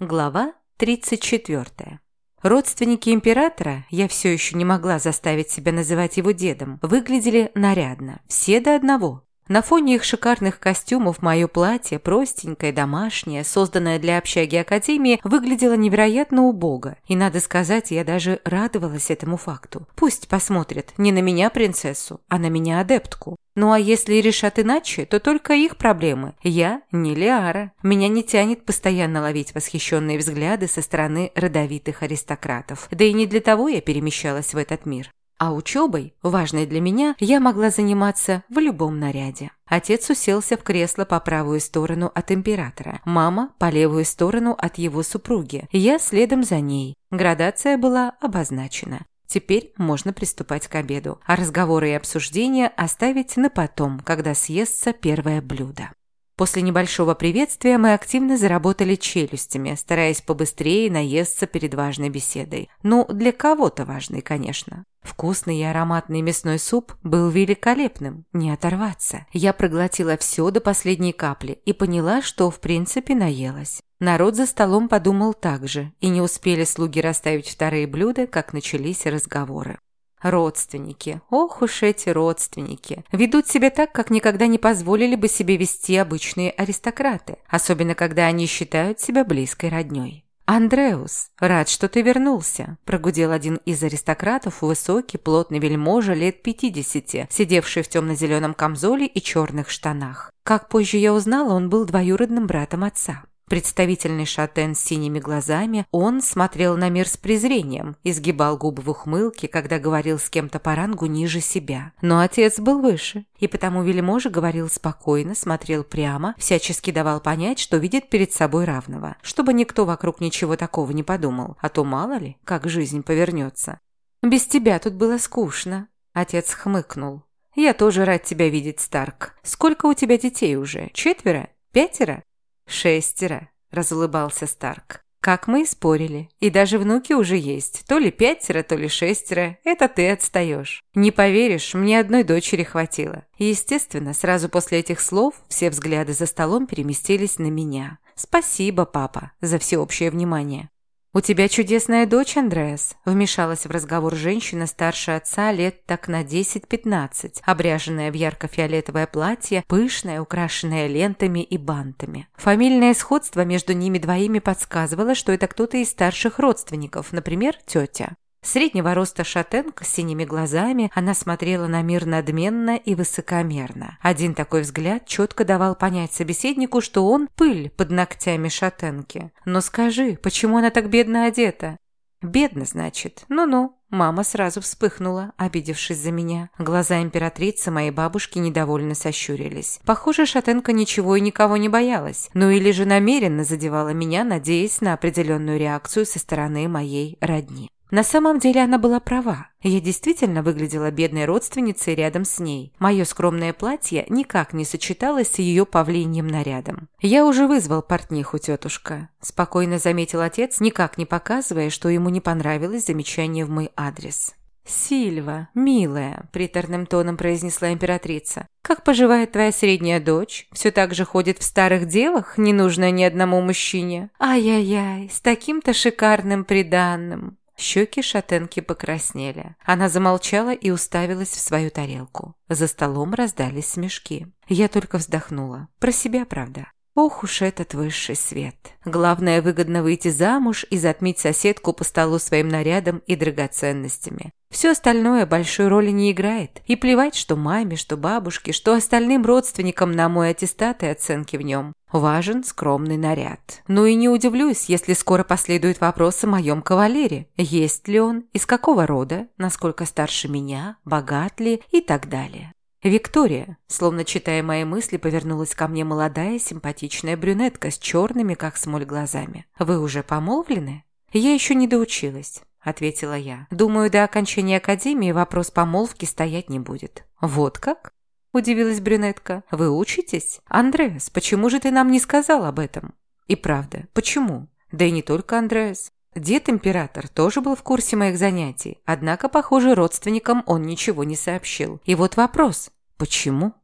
Глава 34. Родственники императора, я все еще не могла заставить себя называть его дедом, выглядели нарядно, все до одного. На фоне их шикарных костюмов мое платье, простенькое, домашнее, созданное для общаги Академии, выглядело невероятно убого. И, надо сказать, я даже радовалась этому факту. Пусть посмотрят не на меня принцессу, а на меня адептку. Ну а если решат иначе, то только их проблемы. Я не Лиара. Меня не тянет постоянно ловить восхищенные взгляды со стороны родовитых аристократов. Да и не для того я перемещалась в этот мир. А учебой, важной для меня, я могла заниматься в любом наряде. Отец уселся в кресло по правую сторону от императора, мама по левую сторону от его супруги, я следом за ней. Градация была обозначена. Теперь можно приступать к обеду, а разговоры и обсуждения оставить на потом, когда съестся первое блюдо. После небольшого приветствия мы активно заработали челюстями, стараясь побыстрее наесться перед важной беседой. Ну, для кого-то важной, конечно. Вкусный и ароматный мясной суп был великолепным, не оторваться. Я проглотила все до последней капли и поняла, что в принципе наелась. Народ за столом подумал так же, и не успели слуги расставить вторые блюда, как начались разговоры. Родственники, ох уж эти родственники, ведут себя так, как никогда не позволили бы себе вести обычные аристократы, особенно когда они считают себя близкой роднёй. «Андреус, рад, что ты вернулся», – прогудел один из аристократов, высокий, плотный вельможа лет пятидесяти, сидевший в темно-зеленом камзоле и черных штанах. Как позже я узнала, он был двоюродным братом отца. Представительный шатен с синими глазами, он смотрел на мир с презрением, изгибал губы в ухмылке, когда говорил с кем-то по рангу ниже себя. Но отец был выше, и потому вельможа говорил спокойно, смотрел прямо, всячески давал понять, что видит перед собой равного, чтобы никто вокруг ничего такого не подумал, а то мало ли, как жизнь повернется. «Без тебя тут было скучно», – отец хмыкнул. «Я тоже рад тебя видеть, Старк. Сколько у тебя детей уже? Четверо? Пятеро?» «Шестеро», – разулыбался Старк. «Как мы и спорили. И даже внуки уже есть. То ли пятеро, то ли шестеро. Это ты отстаешь. Не поверишь, мне одной дочери хватило». естественно, сразу после этих слов все взгляды за столом переместились на меня. «Спасибо, папа, за всеобщее внимание». «У тебя чудесная дочь, Андреас», – вмешалась в разговор женщина старше отца лет так на 10-15, обряженная в ярко-фиолетовое платье, пышное, украшенное лентами и бантами. Фамильное сходство между ними двоими подсказывало, что это кто-то из старших родственников, например, тетя. Среднего роста шатенка с синими глазами, она смотрела на мир надменно и высокомерно. Один такой взгляд четко давал понять собеседнику, что он пыль под ногтями шатенки. «Но скажи, почему она так бедно одета?» «Бедно, значит? Ну-ну». Мама сразу вспыхнула, обидевшись за меня. Глаза императрицы моей бабушки недовольно сощурились. Похоже, шатенка ничего и никого не боялась. Ну или же намеренно задевала меня, надеясь на определенную реакцию со стороны моей родни. На самом деле она была права. Я действительно выглядела бедной родственницей рядом с ней. Мое скромное платье никак не сочеталось с ее павлиньим нарядом. «Я уже вызвал портниху, тетушка», – спокойно заметил отец, никак не показывая, что ему не понравилось замечание в мой адрес. «Сильва, милая», – приторным тоном произнесла императрица. «Как поживает твоя средняя дочь? Все так же ходит в старых девах, не нужная ни одному мужчине? Ай-яй-яй, с таким-то шикарным приданным. Щеки шатенки покраснели. Она замолчала и уставилась в свою тарелку. За столом раздались смешки. Я только вздохнула. Про себя, правда. Ох уж этот высший свет. Главное, выгодно выйти замуж и затмить соседку по столу своим нарядом и драгоценностями. Все остальное большой роли не играет. И плевать, что маме, что бабушке, что остальным родственникам на мой аттестат и оценки в нем. Важен скромный наряд. Ну и не удивлюсь, если скоро последует вопрос о моем кавалере. Есть ли он, из какого рода, насколько старше меня, богат ли и так далее. «Виктория», словно читая мои мысли, повернулась ко мне молодая симпатичная брюнетка с черными, как смоль, глазами. «Вы уже помолвлены?» «Я еще не доучилась», – ответила я. «Думаю, до окончания академии вопрос помолвки стоять не будет». «Вот как?» – удивилась брюнетка. «Вы учитесь? Андреас, почему же ты нам не сказал об этом?» «И правда, почему?» «Да и не только Андреас. Дед-император тоже был в курсе моих занятий, однако, похоже, родственникам он ничего не сообщил. И вот вопрос – почему?